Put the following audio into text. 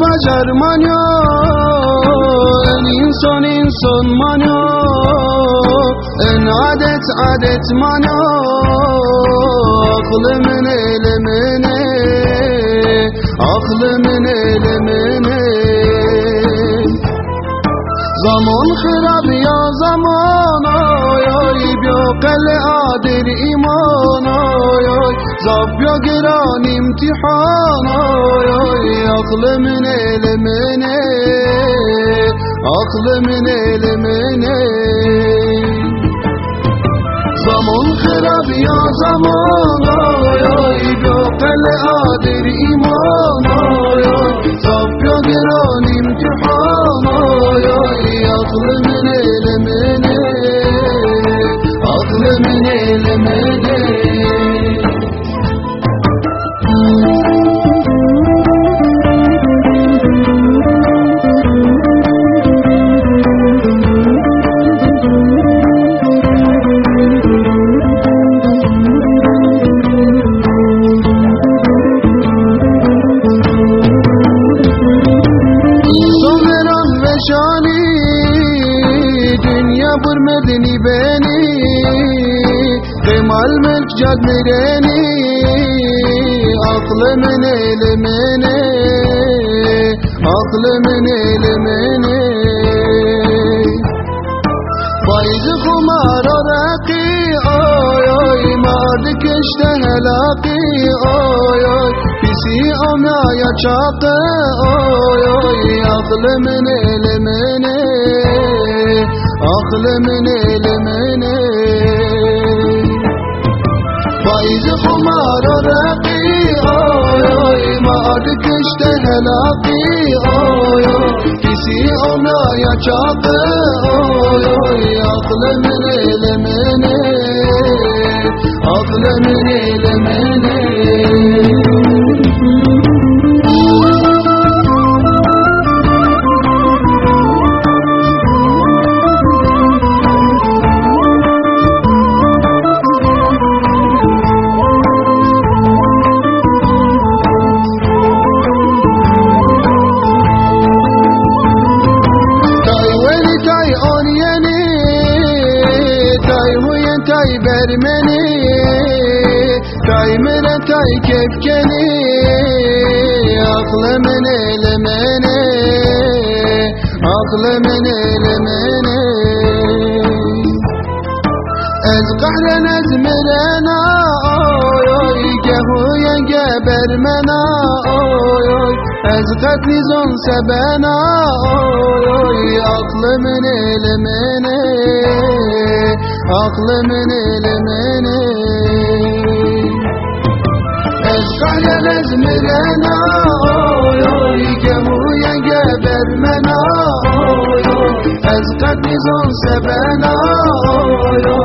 fajar manyo En insan insan manyo. En adet adet manyo. Aklımın elemine Aklımın elemine زمان خراب یا زمان آیای بیا قل عادر ایمان آیای زاب بیا گران امتحان آیای عقل من علمنه عقل من علمنه Kemal melk cadmireni Aklımın elemene Aklımın elemene Faizi kumar o raki Oy oy. Madik işte helaki Oy oy. Pisi amnaya çakı Oy oy. Aklımın elemene Aklımın Faizi Madik işte helaki Oy oy Pisi amnaya çakı Oy oy Aklımın elemene Aklımın elemene tay bermeni Tay kefkeni Aklımın elemene Aklımın elemene Ez kahren ez mirena Oy oy gehuyen gebermena Oy oy. Ez katli zon sebena Oy oy aklımın elemene Aklımın elemene Ez kahren ez mirena Oy oy gehuyen gebermena Oy oy. Ez katli zon sebena Oy